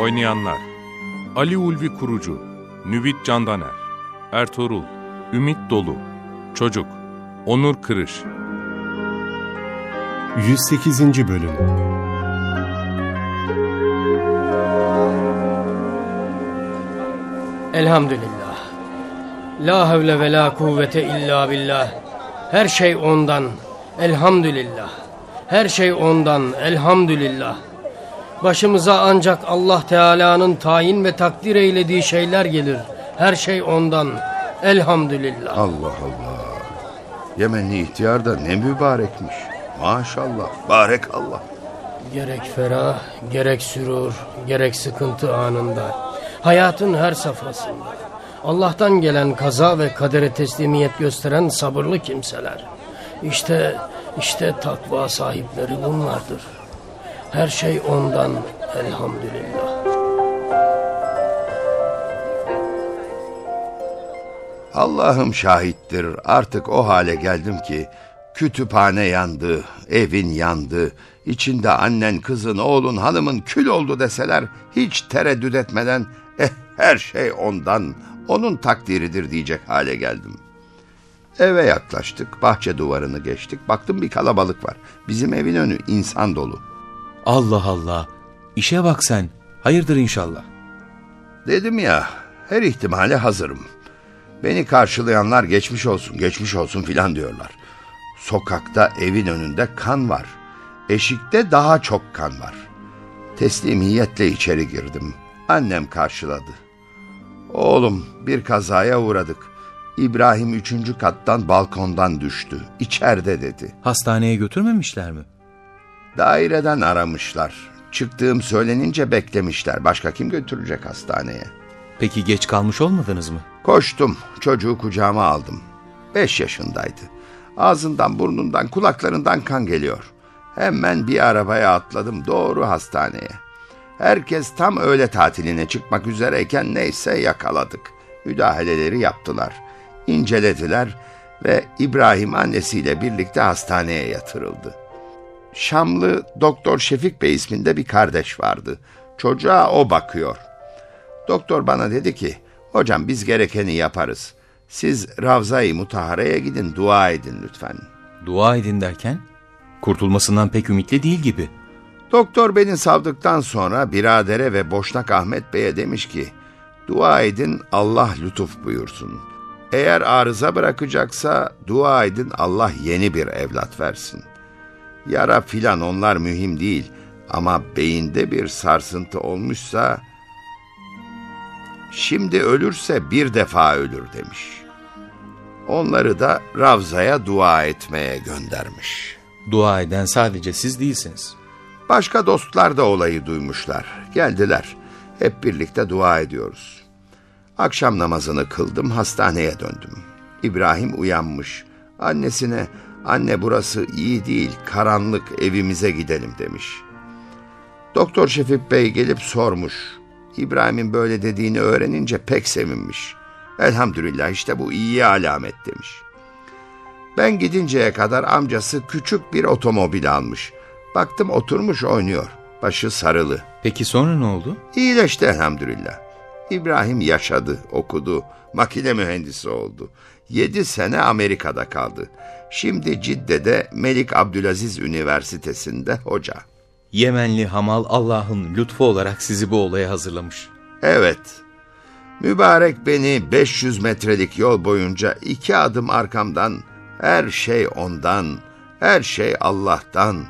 Oynayanlar Ali Ulvi Kurucu Nüvit Candaner Ertuğrul Ümit Dolu Çocuk Onur Kırış 108. Bölüm Elhamdülillah. La havle ve la kuvvete illa billah. Her şey ondan. Elhamdülillah. Her şey ondan. Elhamdülillah. Başımıza ancak Allah Teala'nın tayin ve takdir eylediği şeyler gelir. Her şey ondan. Elhamdülillah. Allah Allah. Yemenli ihtiyar da ne mübarekmiş. Maşallah. Barek Allah. Gerek ferah, gerek sürur, gerek sıkıntı anında. Hayatın her safhasında. Allah'tan gelen kaza ve kadere teslimiyet gösteren sabırlı kimseler. İşte, işte takva sahipleri bunlardır. Her şey ondan elhamdülillah. Allah'ım şahittir artık o hale geldim ki kütüphane yandı, evin yandı, içinde annen, kızın, oğlun, hanımın kül oldu deseler hiç tereddüt etmeden eh her şey ondan, onun takdiridir diyecek hale geldim. Eve yaklaştık, bahçe duvarını geçtik, baktım bir kalabalık var. Bizim evin önü insan dolu. Allah Allah. İşe bak sen. Hayırdır inşallah. Dedim ya, her ihtimale hazırım. Beni karşılayanlar geçmiş olsun, geçmiş olsun filan diyorlar. Sokakta evin önünde kan var. Eşikte daha çok kan var. Teslimiyetle içeri girdim. Annem karşıladı. Oğlum bir kazaya uğradık. İbrahim üçüncü kattan balkondan düştü. İçeride dedi. Hastaneye götürmemişler mi? Daireden aramışlar. Çıktığım söylenince beklemişler. Başka kim götürecek hastaneye? Peki geç kalmış olmadınız mı? Koştum. Çocuğu kucağıma aldım. Beş yaşındaydı. Ağzından, burnundan, kulaklarından kan geliyor. Hemen bir arabaya atladım doğru hastaneye. Herkes tam öğle tatiline çıkmak üzereyken neyse yakaladık. Müdahaleleri yaptılar. incelediler ve İbrahim annesiyle birlikte hastaneye yatırıldı. Şamlı Doktor Şefik Bey isminde bir kardeş vardı. Çocuğa o bakıyor. Doktor bana dedi ki, hocam biz gerekeni yaparız. Siz Ravza-i Mutahara'ya gidin dua edin lütfen. Dua edin derken? Kurtulmasından pek ümitli değil gibi. Doktor beni savdıktan sonra biradere ve Boşnak Ahmet Bey'e demiş ki, dua edin Allah lütuf buyursun. Eğer arıza bırakacaksa dua edin Allah yeni bir evlat versin. Yara filan onlar mühim değil ama beyinde bir sarsıntı olmuşsa şimdi ölürse bir defa ölür demiş. Onları da Ravza'ya dua etmeye göndermiş. Dua eden sadece siz değilsiniz. Başka dostlar da olayı duymuşlar. Geldiler. Hep birlikte dua ediyoruz. Akşam namazını kıldım, hastaneye döndüm. İbrahim uyanmış. Annesine, anne burası iyi değil, karanlık, evimize gidelim demiş. Doktor Şefik Bey gelip sormuş. İbrahim'in böyle dediğini öğrenince pek sevinmiş. Elhamdülillah işte bu iyi alamet demiş. Ben gidinceye kadar amcası küçük bir otomobil almış. Baktım oturmuş oynuyor. Başı sarılı. Peki sonra ne oldu? İyileşti elhamdülillah. İbrahim yaşadı, okudu, makine mühendisi oldu. Yedi sene Amerika'da kaldı. Şimdi Cidde'de Melik Abdülaziz Üniversitesi'nde hoca. Yemenli Hamal Allah'ın lütfu olarak sizi bu olaya hazırlamış. Evet. Mübarek beni 500 metrelik yol boyunca iki adım arkamdan, her şey ondan, her şey Allah'tan,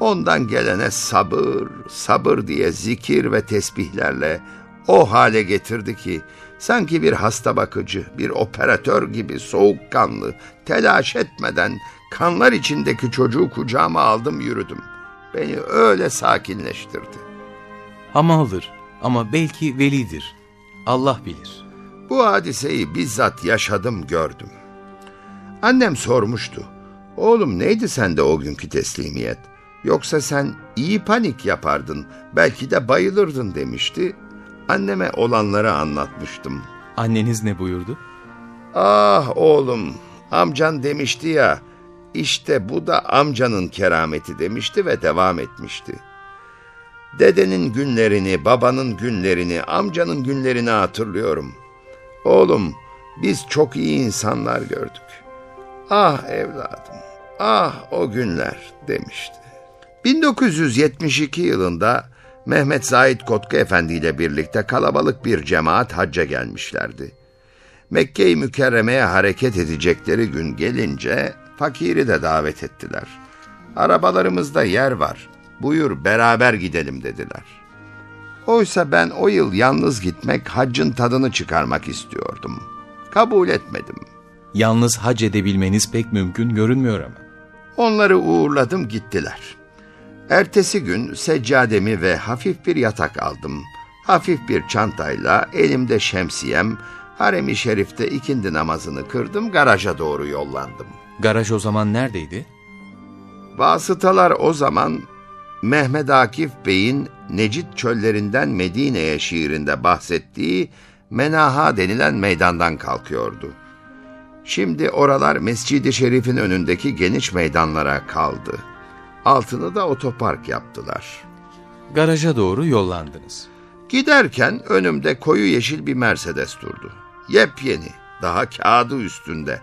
ondan gelene sabır, sabır diye zikir ve tesbihlerle o hale getirdi ki sanki bir hasta bakıcı, bir operatör gibi soğukkanlı, telaş etmeden kanlar içindeki çocuğu kucağıma aldım yürüdüm. Beni öyle sakinleştirdi. Hamaldır ama belki velidir. Allah bilir. Bu hadiseyi bizzat yaşadım gördüm. Annem sormuştu. Oğlum neydi sende o günkü teslimiyet? Yoksa sen iyi panik yapardın, belki de bayılırdın demişti. Anneme olanları anlatmıştım. Anneniz ne buyurdu? Ah oğlum, amcan demişti ya, işte bu da amcanın kerameti demişti ve devam etmişti. Dedenin günlerini, babanın günlerini, amcanın günlerini hatırlıyorum. Oğlum, biz çok iyi insanlar gördük. Ah evladım, ah o günler demişti. 1972 yılında Mehmet Zahid Kotku Efendi ile birlikte kalabalık bir cemaat hacca gelmişlerdi. Mekke-i Mükerreme'ye hareket edecekleri gün gelince fakiri de davet ettiler. Arabalarımızda yer var, buyur beraber gidelim dediler. Oysa ben o yıl yalnız gitmek, haccın tadını çıkarmak istiyordum. Kabul etmedim. Yalnız hac edebilmeniz pek mümkün görünmüyor ama. Onları uğurladım gittiler. Ertesi gün seccademi ve hafif bir yatak aldım. Hafif bir çantayla elimde şemsiyem, harem-i şerifte ikindi namazını kırdım, garaja doğru yollandım. Garaj o zaman neredeydi? Vasıtalar o zaman Mehmet Akif Bey'in Necit çöllerinden Medine'ye şiirinde bahsettiği Menaha denilen meydandan kalkıyordu. Şimdi oralar Mescid-i Şerif'in önündeki geniş meydanlara kaldı. Altını da otopark yaptılar. Garaja doğru yollandınız. Giderken önümde koyu yeşil bir Mercedes durdu. Yepyeni, daha kağıdı üstünde.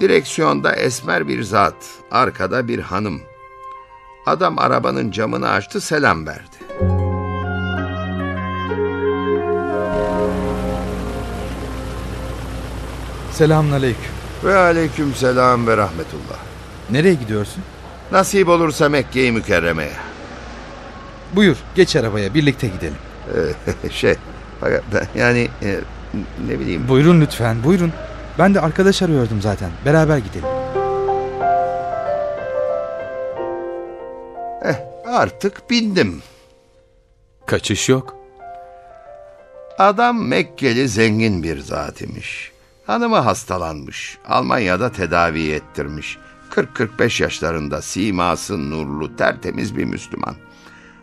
Direksiyonda esmer bir zat, arkada bir hanım. Adam arabanın camını açtı, selam verdi. Selamünaleyküm. Ve aleyküm selam ve rahmetullah. Nereye gidiyorsun? Nasip olursa Mekke'yi mükerremeye. Buyur, geç arabaya, birlikte gidelim. Ee, şey, yani e, ne bileyim. Buyurun lütfen, buyurun. Ben de arkadaş arıyordum zaten. Beraber gidelim. Eh, artık bindim. Kaçış yok. Adam Mekkeli zengin bir zat imiş. Hanımı hastalanmış. Almanya'da tedavi ettirmiş. 40-45 yaşlarında siması nurlu tertemiz bir Müslüman.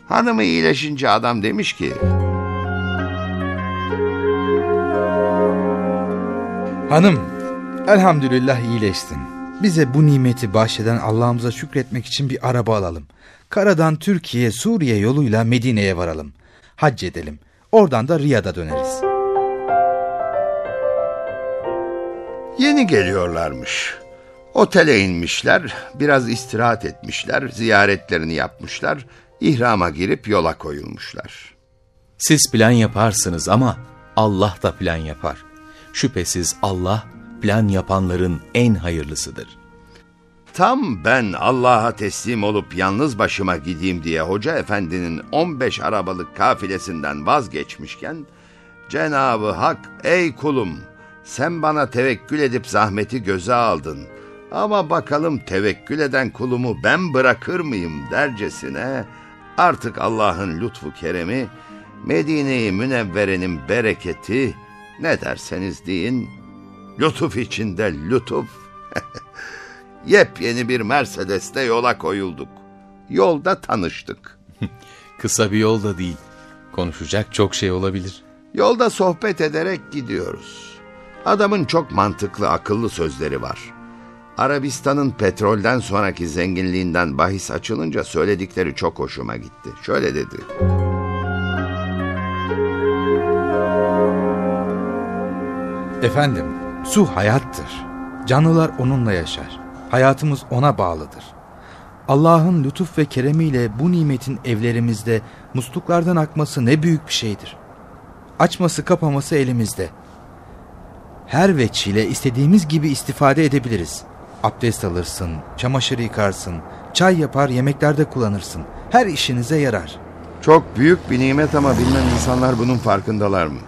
Hanımı iyileşince adam demiş ki... Hanım, elhamdülillah iyileştin. Bize bu nimeti bahşeden Allah'ımıza şükretmek için bir araba alalım. Karadan Türkiye, Suriye yoluyla Medine'ye varalım. Hac edelim. Oradan da Riyad'a döneriz. Yeni geliyorlarmış. Otele inmişler, biraz istirahat etmişler, ziyaretlerini yapmışlar, ihrama girip yola koyulmuşlar. Siz plan yaparsınız ama Allah da plan yapar. Şüphesiz Allah plan yapanların en hayırlısıdır. Tam ben Allah'a teslim olup yalnız başıma gideyim diye Hoca Efendi'nin 15 arabalık kafilesinden vazgeçmişken Cenabı Hak ey kulum sen bana tevekkül edip zahmeti göze aldın. Ama bakalım tevekkül eden kulumu ben bırakır mıyım dercesine artık Allah'ın lütfu keremi Medine-i Münevvere'nin bereketi ne derseniz deyin lütuf içinde lütuf Yepyeni bir Mercedes'te yola koyulduk. Yolda tanıştık. Kısa bir yol da değil. Konuşacak çok şey olabilir. Yolda sohbet ederek gidiyoruz. Adamın çok mantıklı, akıllı sözleri var. Arabistan'ın petrolden sonraki zenginliğinden bahis açılınca söyledikleri çok hoşuma gitti. Şöyle dedi. Efendim, su hayattır. Canlılar onunla yaşar. Hayatımız ona bağlıdır. Allah'ın lütuf ve keremiyle bu nimetin evlerimizde musluklardan akması ne büyük bir şeydir. Açması kapaması elimizde. Her veçile istediğimiz gibi istifade edebiliriz. Abdest alırsın, çamaşır yıkarsın, çay yapar yemeklerde kullanırsın. Her işinize yarar. Çok büyük bir nimet ama bilmem insanlar bunun farkındalar mı?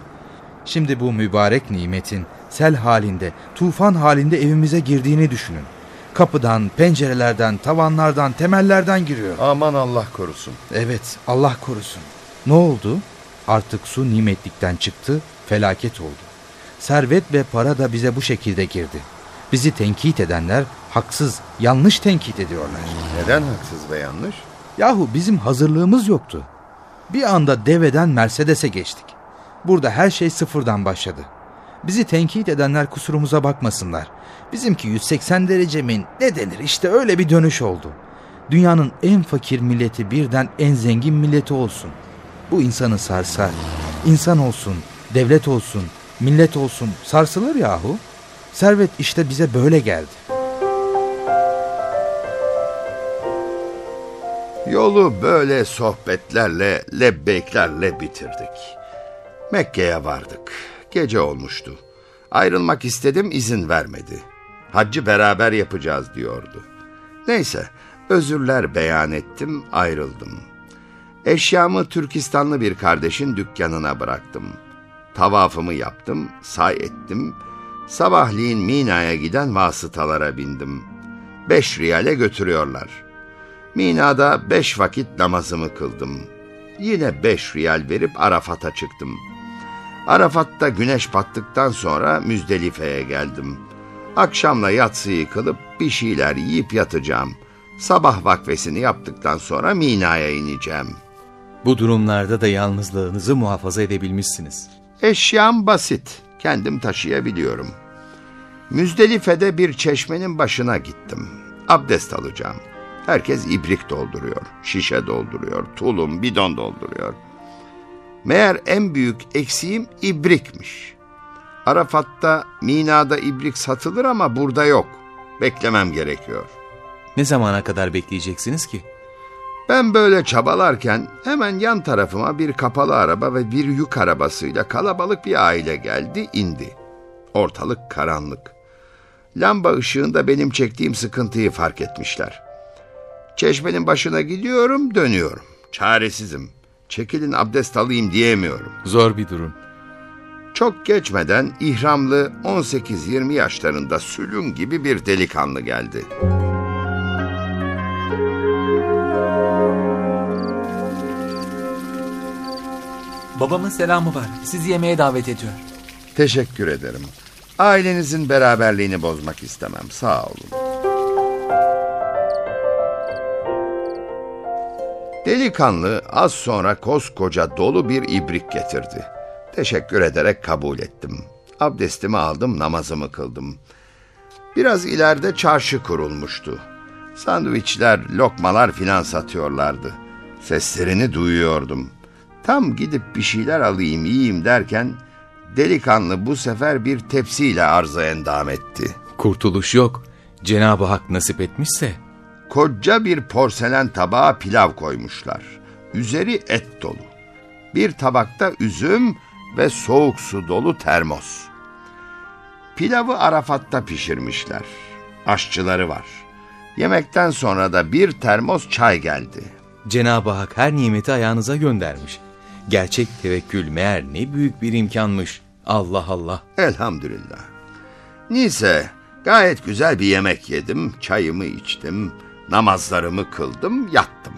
Şimdi bu mübarek nimetin sel halinde, tufan halinde evimize girdiğini düşünün. Kapıdan, pencerelerden, tavanlardan, temellerden giriyor. Aman Allah korusun. Evet, Allah korusun. Ne oldu? Artık su nimetlikten çıktı, felaket oldu. Servet ve para da bize bu şekilde girdi. Bizi tenkit edenler haksız, yanlış tenkit ediyorlar. Neden haksız ve yanlış? Yahu bizim hazırlığımız yoktu. Bir anda deveden Mercedes'e geçtik. Burada her şey sıfırdan başladı. Bizi tenkit edenler kusurumuza bakmasınlar. Bizimki 180 derece mi ne denir işte öyle bir dönüş oldu. Dünyanın en fakir milleti birden en zengin milleti olsun. Bu insanı sarsar. İnsan olsun, devlet olsun, millet olsun sarsılır yahu. Servet işte bize böyle geldi. Yolu böyle sohbetlerle, lebbeklerle bitirdik. Mekke'ye vardık. Gece olmuştu. Ayrılmak istedim izin vermedi. Haccı beraber yapacağız diyordu. Neyse özürler beyan ettim ayrıldım. Eşyamı Türkistanlı bir kardeşin dükkanına bıraktım. Tavafımı yaptım, say ettim. Sabahleyin Mina'ya giden vasıtalara bindim. Beş riyale götürüyorlar. Mina'da beş vakit namazımı kıldım. Yine beş riyal verip Arafat'a çıktım. Arafat'ta güneş battıktan sonra Müzdelife'ye geldim. Akşamla yatsıyı kılıp bir şeyler yiyip yatacağım. Sabah vakfesini yaptıktan sonra Mina'ya ineceğim. Bu durumlarda da yalnızlığınızı muhafaza edebilmişsiniz. Eşyam basit. Kendim taşıyabiliyorum. Müzdelife'de bir çeşmenin başına gittim. Abdest alacağım. Herkes ibrik dolduruyor, şişe dolduruyor, tulum, bidon dolduruyor. Meğer en büyük eksiğim ibrikmiş. Arafat'ta, Mina'da ibrik satılır ama burada yok. Beklemem gerekiyor. Ne zamana kadar bekleyeceksiniz ki? Ben böyle çabalarken hemen yan tarafıma bir kapalı araba ve bir yük arabasıyla kalabalık bir aile geldi, indi. Ortalık karanlık. Lamba ışığında benim çektiğim sıkıntıyı fark etmişler. Çeşmenin başına gidiyorum, dönüyorum. Çaresizim. Çekilin abdest alayım diyemiyorum. Zor bir durum. Çok geçmeden ihramlı 18-20 yaşlarında sülün gibi bir delikanlı geldi. Babamın selamı var. Sizi yemeğe davet ediyor. Teşekkür ederim. Ailenizin beraberliğini bozmak istemem. Sağ olun. Delikanlı az sonra koskoca dolu bir ibrik getirdi. Teşekkür ederek kabul ettim. Abdestimi aldım, namazımı kıldım. Biraz ileride çarşı kurulmuştu. Sandviçler, lokmalar filan satıyorlardı. Seslerini duyuyordum. Tam gidip bir şeyler alayım, yiyeyim derken delikanlı bu sefer bir tepsiyle arza endam etti. Kurtuluş yok. Cenab-ı Hak nasip etmişse Koca bir porselen tabağa pilav koymuşlar. Üzeri et dolu. Bir tabakta üzüm ve soğuk su dolu termos. Pilavı Arafat'ta pişirmişler. Aşçıları var. Yemekten sonra da bir termos çay geldi. Cenab-ı Hak her nimeti ayağınıza göndermiş. Gerçek tevekkül meğer ne büyük bir imkanmış. Allah Allah. Elhamdülillah. Neyse gayet güzel bir yemek yedim, çayımı içtim, namazlarımı kıldım, yattım.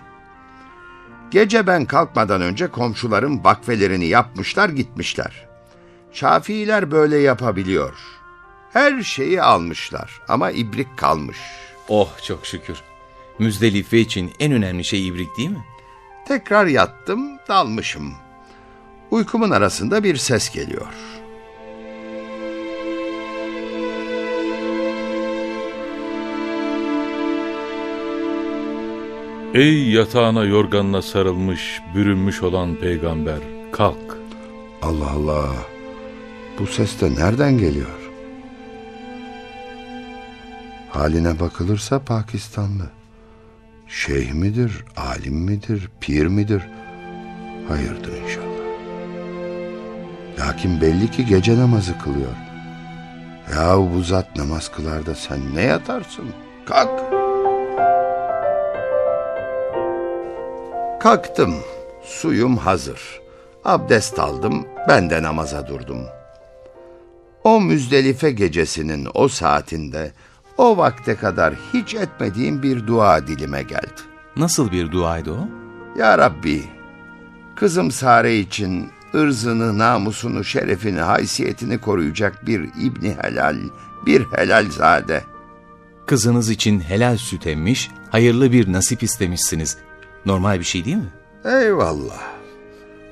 Gece ben kalkmadan önce komşularım vakfelerini yapmışlar gitmişler. Şafiiler böyle yapabiliyor. Her şeyi almışlar ama ibrik kalmış. Oh çok şükür. Müzdelife için en önemli şey ibrik değil mi? Tekrar yattım, dalmışım. Uykumun arasında bir ses geliyor. Ey yatağına yorganına sarılmış, bürünmüş olan peygamber, kalk. Allah Allah. Bu ses de nereden geliyor? Haline bakılırsa Pakistanlı. Şeyh midir, alim midir, pir midir? Hayırdır inşallah. Lakin belli ki gece namazı kılıyor. Yahu bu zat namaz kılar da sen ne yatarsın? Kalk. Kalktım. Suyum hazır. Abdest aldım, ben de namaza durdum. O müzdelife gecesinin o saatinde o vakte kadar hiç etmediğim bir dua dilime geldi. Nasıl bir duaydı o? Ya Rabbi, kızım Sare için ırzını, namusunu, şerefini, haysiyetini koruyacak bir İbni Helal, bir helal zade. Kızınız için helal süt emmiş, hayırlı bir nasip istemişsiniz. Normal bir şey değil mi? Eyvallah.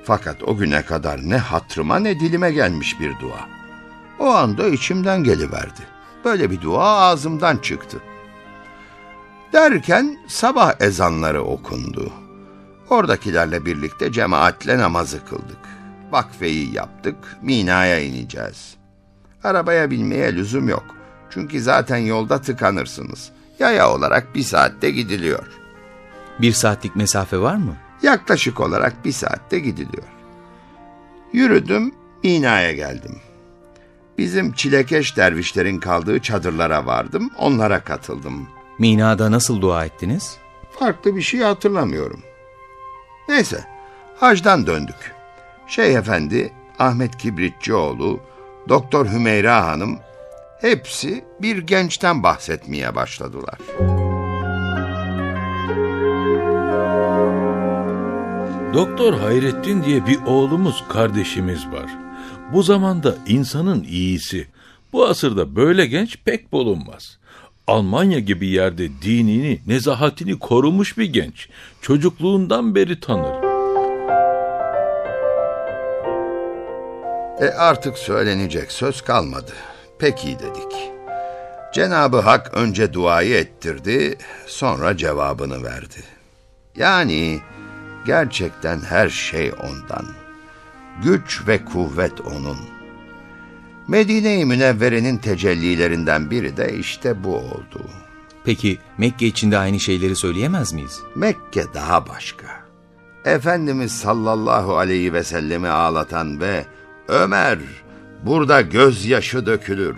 Fakat o güne kadar ne hatrıma ne dilime gelmiş bir dua. O anda içimden geliverdi. Böyle bir dua ağzımdan çıktı. Derken sabah ezanları okundu. Oradakilerle birlikte cemaatle namazı kıldık. Vakfeyi yaptık, Mina'ya ineceğiz. Arabaya binmeye lüzum yok. Çünkü zaten yolda tıkanırsınız. Yaya olarak bir saatte gidiliyor. Bir saatlik mesafe var mı? Yaklaşık olarak bir saatte gidiliyor. Yürüdüm, Mina'ya geldim. Bizim çilekeş dervişlerin kaldığı çadırlara vardım, onlara katıldım. Mina'da nasıl dua ettiniz? Farklı bir şey hatırlamıyorum. Neyse, hacdan döndük. Şeyh Efendi, Ahmet Kibritçioğlu, Doktor Hümeyra Hanım, hepsi bir gençten bahsetmeye başladılar. Doktor Hayrettin diye bir oğlumuz, kardeşimiz var. Bu zamanda insanın iyisi. Bu asırda böyle genç pek bulunmaz. Almanya gibi yerde dinini, nezahatini korumuş bir genç. Çocukluğundan beri tanır. E artık söylenecek söz kalmadı. Peki dedik. Cenabı Hak önce duayı ettirdi, sonra cevabını verdi. Yani gerçekten her şey ondan. Güç ve kuvvet onun. Medine-i Münevvere'nin tecellilerinden biri de işte bu oldu. Peki Mekke içinde aynı şeyleri söyleyemez miyiz? Mekke daha başka. Efendimiz sallallahu aleyhi ve sellemi ağlatan ve Ömer burada gözyaşı dökülür.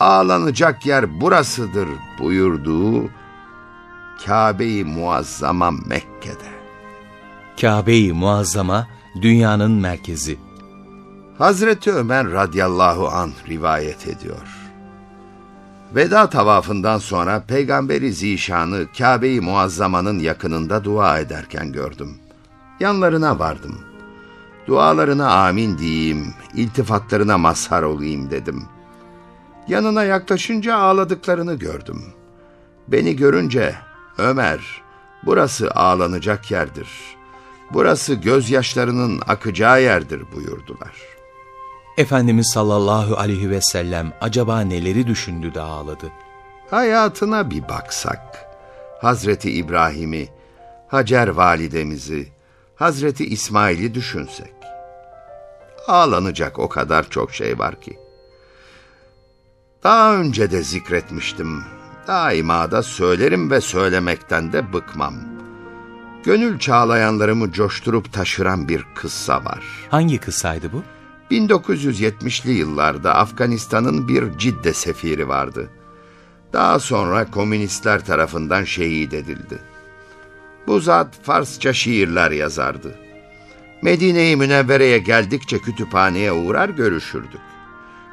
Ağlanacak yer burasıdır buyurduğu Kabe-i Muazzama Mekke'de. Kabe-i Muazzama dünyanın merkezi. Hazreti Ömer radıyallahu an rivayet ediyor. Veda tavafından sonra Peygamberi Zişan'ı Kabe-i Muazzama'nın yakınında dua ederken gördüm. Yanlarına vardım. Dualarına amin diyeyim, iltifatlarına mazhar olayım dedim. Yanına yaklaşınca ağladıklarını gördüm. Beni görünce, Ömer, burası ağlanacak yerdir. Burası gözyaşlarının akacağı yerdir buyurdular. Efendimiz sallallahu aleyhi ve sellem acaba neleri düşündü de ağladı? Hayatına bir baksak, Hazreti İbrahim'i, Hacer validemizi, Hazreti İsmail'i düşünsek. Ağlanacak o kadar çok şey var ki. Daha önce de zikretmiştim. Daima da söylerim ve söylemekten de bıkmam. Gönül çağlayanlarımı coşturup taşıran bir kıssa var. Hangi kıssaydı bu? 1970'li yıllarda Afganistan'ın bir Cidde sefiri vardı. Daha sonra komünistler tarafından şehit edildi. Bu zat Farsça şiirler yazardı. Medine-i Münevvere'ye geldikçe kütüphaneye uğrar görüşürdük.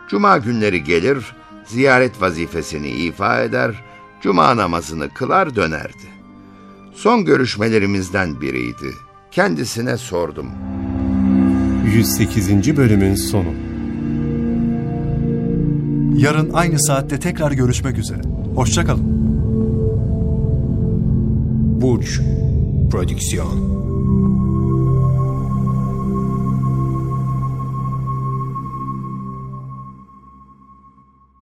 Cuma günleri gelir, ziyaret vazifesini ifa eder, cuma namazını kılar dönerdi. Son görüşmelerimizden biriydi. Kendisine sordum. 108. bölümün sonu. Yarın aynı saatte tekrar görüşmek üzere. Hoşçakalın. Буч Продиксион.